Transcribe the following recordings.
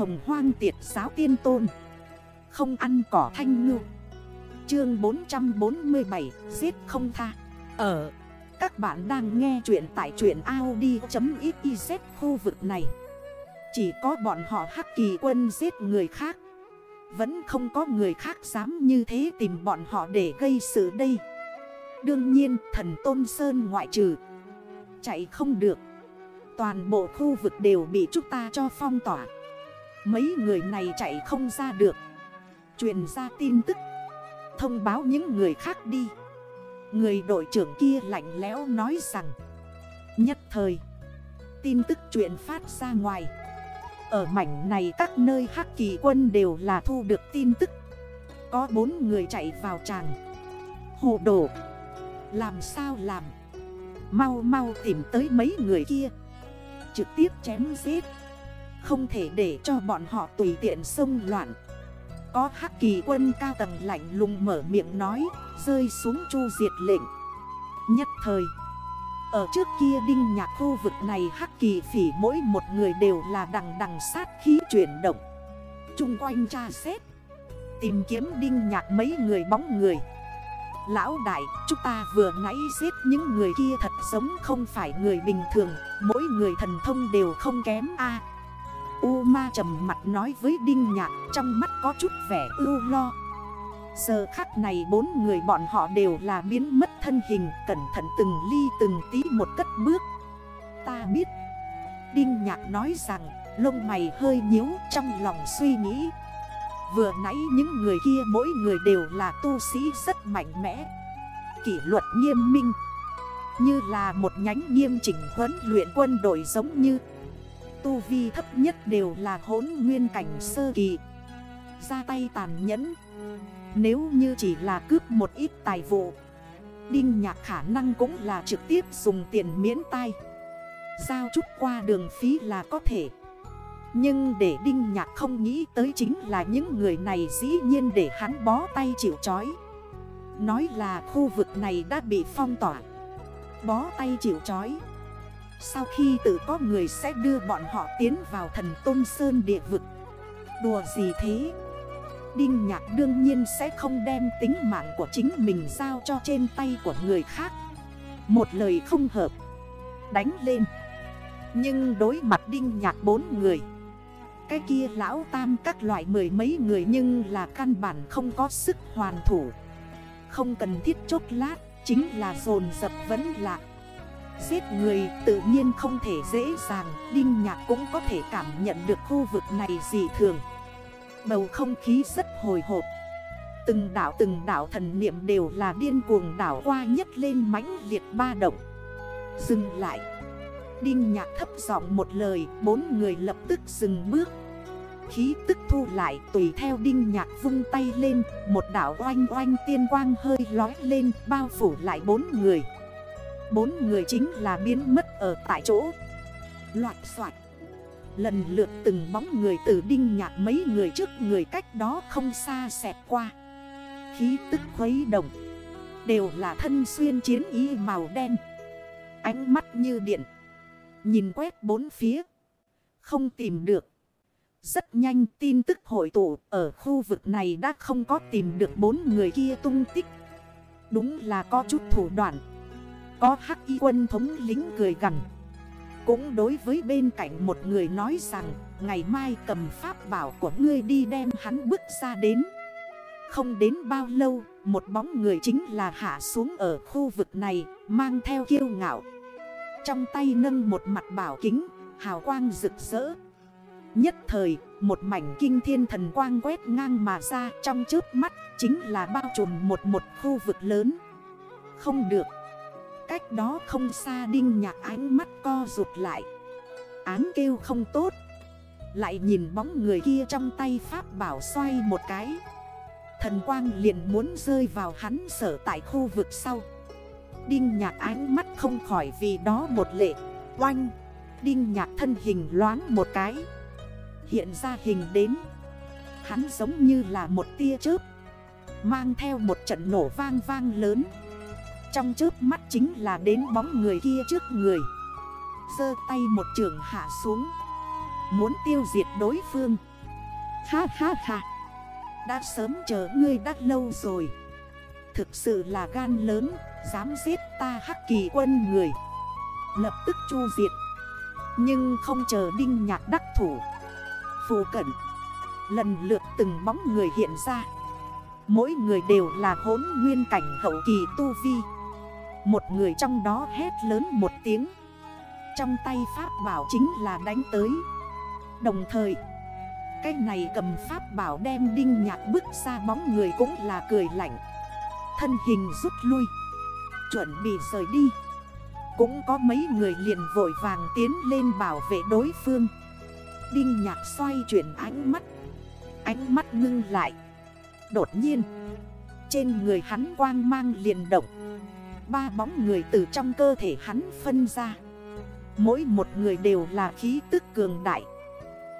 hồng hoang tiệt giáo tiên tôn. Không ăn cỏ thanh ngư. Chương 447 Giết không tha. Ở Các bạn đang nghe chuyện tại truyện Audi.xyz khu vực này. Chỉ có bọn họ hắc kỳ quân giết người khác. Vẫn không có người khác dám như thế tìm bọn họ để gây sự đây. Đương nhiên, thần Tôn Sơn ngoại trừ. Chạy không được. Toàn bộ khu vực đều bị chúng ta cho phong tỏa. Mấy người này chạy không ra được. Truyền ra tin tức. Thông báo những người khác đi. Người đội trưởng kia lạnh lẽo nói rằng, Nhất thời, Tin tức chuyện phát ra ngoài. Ở mảnh này các nơi hắc kỳ quân đều là thu được tin tức. Có bốn người chạy vào tràng. Hồ đồ. Làm sao làm? Mau mau tìm tới mấy người kia. Trực tiếp chém giết. Không thể để cho bọn họ tùy tiện xông loạn. Có hắc kỳ quân cao tầng lạnh lùng mở miệng nói Rơi xuống chu diệt lệnh. Nhất thời Ở trước kia đinh nhạc khu vực này hắc kỳ phỉ mỗi một người đều là đằng đằng sát khí chuyển động. Trung quanh tra xét Tìm kiếm đinh nhạc mấy người bóng người. Lão đại, chúng ta vừa nãy giết những người kia thật giống không phải người bình thường Mỗi người thần thông đều không kém a. U ma trầm mặt nói với Đinh Nhạc, trong mắt có chút vẻ ưu lo. Giờ khắc này bốn người bọn họ đều là biến mất thân hình, Cẩn thận từng ly từng tí một cất bước. Ta biết. Đinh Nhạc nói rằng, lông mày hơi nhíu trong lòng suy nghĩ. Vừa nãy những người kia mỗi người đều là tu sĩ rất mạnh mẽ. Kỷ luật nghiêm minh. Như là một nhánh nghiêm chỉnh huấn luyện quân đội giống như Tu vi thấp nhất đều là hốn nguyên cảnh sơ kỳ. Ra tay tàn nhẫn. Nếu như chỉ là cướp một ít tài vụ, Đinh nhạc khả năng cũng là trực tiếp dùng tiền miễn tay Giao chút qua đường phí là có thể. Nhưng để Đinh Nhạc không nghĩ tới chính là những người này dĩ nhiên để hắn bó tay chịu chói Nói là khu vực này đã bị phong tỏa. Bó tay chịu chói sau khi tự có người sẽ đưa bọn họ tiến vào thần Tôn Sơn địa vực. Đùa gì thế? Đinh Nhạc đương nhiên sẽ không đem tính mạng của chính mình giao cho trên tay của người khác. Một lời không hợp. Đánh lên. Nhưng đối mặt Đinh Nhạc bốn người. Cái kia lão tam các loại mười mấy người nhưng là căn bản không có sức hoàn thủ. Không cần thiết chốt lát, Chính là dồn dập vẫn lạc. Giết người tự nhiên không thể dễ dàng, Đinh nhạc cũng có thể cảm nhận được khu vực này dị thường. Bầu không khí rất hồi hộp. Từng đảo từng đảo thần niệm đều là điên cuồng đảo qua nhất lên mãnh liệt ba động. Dừng lại. Đinh nhạc thấp giọng một lời, Bốn người lập tức dừng bước. Khí tức thu lại tùy theo đinh nhạc vung tay lên, Một đảo oanh oanh tiên quang hơi lói lên, Bao phủ lại bốn người. Bốn người chính là biến mất ở tại chỗ. Loạt soạt Lần lượt từng bóng người từ đinh nhạc mấy người trước người cách đó không xa xẹt qua. Khí tức khuấy động. Đều là thân xuyên chiến y màu đen. Ánh mắt như điện. Nhìn quét bốn phía. Không tìm được. Rất nhanh tin tức hội tụ ở khu vực này đã không có tìm được bốn người kia tung tích. Đúng là có chút thủ đoạn. Có hắc y quân thống lính cười gần Cũng đối với bên cạnh một người nói rằng Ngày mai cầm pháp bảo của ngươi đi đem hắn bước ra đến Không đến bao lâu Một bóng người chính là hạ xuống ở khu vực này Mang theo kiêu ngạo trong tay nâng một mặt bảo kính, hào quang rực rỡ. Nhất thời, một mảnh kinh thiên thần quang quét ngang mà ra trong trước mắt chính là bao trùm một một khu vực lớn. Không được. Cách đó không xa đinh nhạc ánh mắt co rụt lại. Án kêu không tốt. Lại nhìn bóng người kia trong tay pháp bảo xoay một cái. Thần quang liền muốn rơi vào hắn sở tại khu vực sau. Đinh nhạc ánh mắt không khỏi vì đó một lệ Oanh Đinh nhạc thân hình loáng một cái Hiện ra hình đến Hắn giống như là một tia chớp Mang theo một trận nổ vang vang lớn trong chớp mắt chính là đến bóng người kia trước người. Sơ tay một trường hạ xuống. Muốn tiêu diệt đối phương. Ha ha ha. Đã sớm chờ ngươi đã lâu rồi. Thực sự là gan lớn, Dám giết ta hắc kỳ quân người. Lập tức chu diệt. Nhưng không chờ đinh nhạc đắc thủ. Phù cẩn Lần lượt từng bóng người hiện ra. Mỗi người đều là hốn nguyên cảnh hậu kỳ tu vi. Một người trong đó hét lớn một tiếng. Trong tay pháp bảo chính là đánh tới. Đồng thời, Cái này cầm pháp bảo đem đinh nhạc bước ra bóng người cũng là cười lạnh. Thân hình rút lui, Chuẩn bị rời đi. Cũng có mấy người liền vội vàng tiến lên bảo vệ đối phương. Đinh nhạc xoay chuyển ánh mắt Ánh mắt ngưng lại. Đột nhiên, Trên người hắn quang mang liền động. Ba bóng người từ trong cơ thể hắn phân ra. Mỗi một người đều là khí tức cường đại.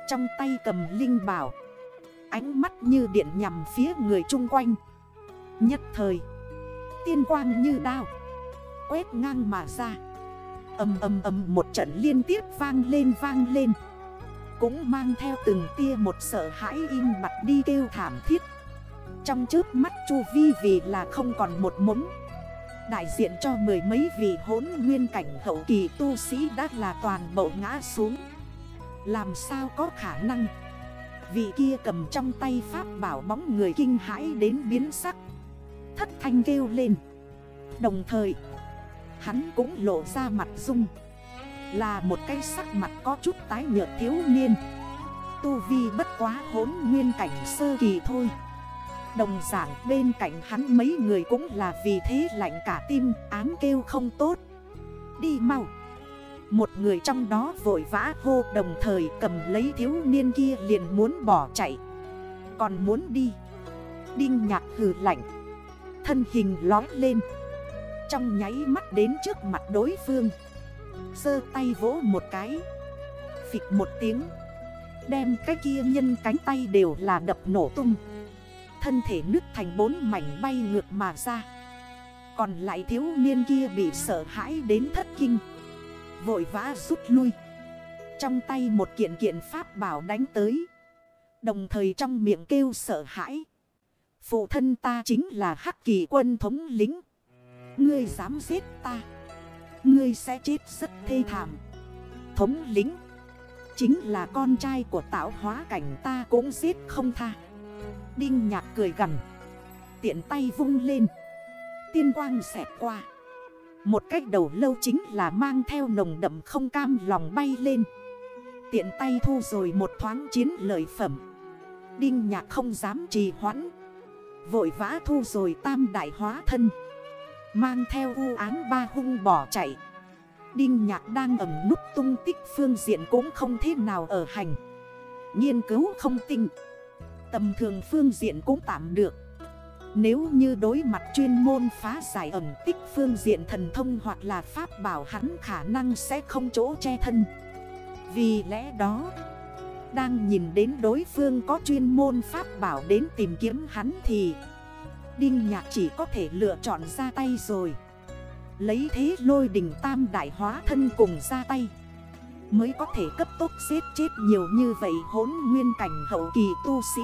Trong tay cầm linh bảo, Ánh mắt như điện nhằm phía người chung quanh. Nhất thời, Tiên quang như đao, Quét ngang mà ra. Âm âm âm một trận liên tiếp vang lên vang lên. Cũng mang theo từng tia một sợ hãi im mặt đi kêu thảm thiết. Trong trước mắt, chu vi vì là không còn một mống. Đại diện cho mười mấy vị hốn nguyên cảnh hậu kỳ tu sĩ đã là toàn bộ ngã xuống. Làm sao có khả năng? Vị kia cầm trong tay pháp bảo bóng người kinh hãi đến biến sắc. Thất thanh kêu lên. Đồng thời, Hắn cũng lộ ra mặt dung. Là một cái sắc mặt có chút tái nhợt thiếu niên. Tu vi bất quá hốn nguyên cảnh sơ kỳ thôi. Đồng giảng bên cạnh hắn mấy người cũng là vì thế lạnh cả tim, ám kêu không tốt. Đi mau. Một người trong đó vội vã hô đồng thời cầm lấy thiếu niên kia liền muốn bỏ chạy. Còn muốn đi. Đinh nhạc hừ lạnh. Thân hình lói lên. Trong nháy mắt đến trước mặt đối phương. Sơ tay vỗ một cái. Phịch một tiếng. Đem cái kia nhân cánh tay đều là đập nổ tung. Thân thể nứt thành bốn mảnh bay ngược mà ra. Còn lại thiếu niên kia bị sợ hãi đến thất kinh, Vội vã rút lui. Trong tay một kiện kiện pháp bảo đánh tới, Đồng thời trong miệng kêu sợ hãi. Phụ thân ta chính là hắc kỳ quân thống lính Ngươi dám giết ta, Ngươi sẽ chết rất thê thảm. Thống lính Chính là con trai của tạo hóa cảnh, ta cũng giết không tha. Đinh nhạc cười gần Tiện tay vung lên. Tiên quang xẹt qua. Một cách đầu lâu chính là mang theo nồng đậm không cam lòng bay lên. Tiện tay thu rồi một thoáng chiến lợi phẩm. Đinh nhạc không dám trì hoãn. Vội vã thu rồi tam đại hóa thân. Mang theo u án ba hung bỏ chạy. Đinh nhạc đang ẩm nút tung tích phương diện cũng không thế nào ở hành. Nghiên cứu không tinh. Tầm thường phương diện cũng tạm được. Nếu như đối mặt chuyên môn phá giải ẩm tích phương diện thần thông hoặc là pháp bảo, hắn khả năng sẽ không chỗ che thân. Vì lẽ đó, Đang nhìn đến đối phương có chuyên môn pháp bảo đến tìm kiếm hắn thì Đinh nhạc chỉ có thể lựa chọn ra tay rồi. Lấy thế lôi đỉnh tam đại hóa thân cùng ra tay. Mới có thể cấp tốc giết chết nhiều như vậy hốn nguyên cảnh hậu kỳ tu sĩ.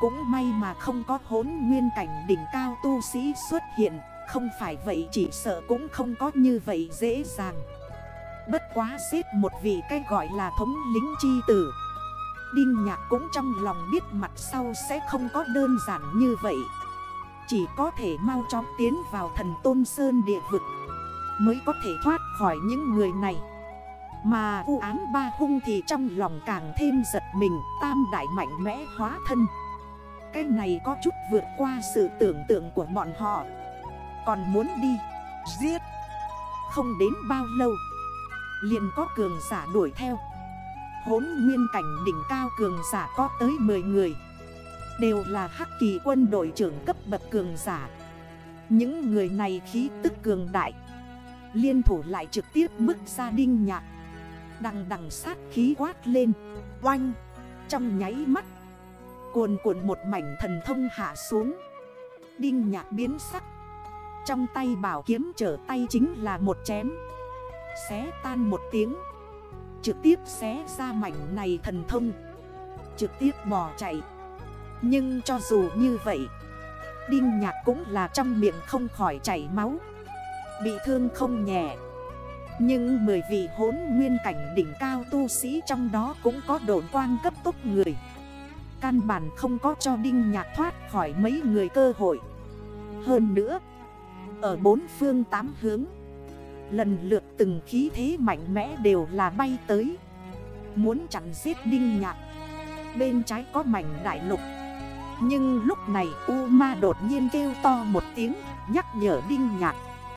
Cũng may mà không có hốn nguyên cảnh đỉnh cao tu sĩ xuất hiện, Không phải vậy chỉ sợ cũng không có như vậy dễ dàng. Bất quá giết một vị cái gọi là thống lính chi tử. Đinh nhạc cũng trong lòng biết mặt sau sẽ không có đơn giản như vậy. Chỉ có thể mau chóng tiến vào thần tôn sơn địa vực Mới có thể thoát khỏi những người này mà u án ba hung thì trong lòng càng thêm giật mình, Tam đại mạnh mẽ hóa thân. Cái này có chút vượt qua sự tưởng tượng của bọn họ. Còn muốn đi, Giết, Không đến bao lâu, liền có cường giả đuổi theo. Hốn nguyên cảnh đỉnh cao cường giả có tới 10 người. Đều là hắc kỳ quân đội trưởng cấp bậc cường giả. Những người này khí tức cường đại, Liên thủ lại trực tiếp bước ra đinh nhạc. Đằng đằng sát khí quát lên. Oanh. Trong nháy mắt, Cuồn cuộn một mảnh thần thông hạ xuống. Đinh nhạc biến sắc. Trong tay bảo kiếm trở tay chính là một chém. Xé tan một tiếng. Trực tiếp xé ra mảnh này thần thông. Trực tiếp bỏ chạy. Nhưng cho dù như vậy, Đinh nhạc cũng là trong miệng không khỏi chảy máu. Bị thương không nhẹ. Nhưng mười vị hốn nguyên cảnh đỉnh cao tu sĩ trong đó cũng có độn quang cấp tốc người. Căn bản không có cho Đinh Nhạc thoát khỏi mấy người cơ hội. Hơn nữa, Ở bốn phương tám hướng, Lần lượt từng khí thế mạnh mẽ đều là bay tới. Muốn chặn giết Đinh Nhạc, Bên trái có mảnh đại lục. Nhưng lúc này U Ma đột nhiên kêu to một tiếng, Nhắc nhở Đinh Nhạc.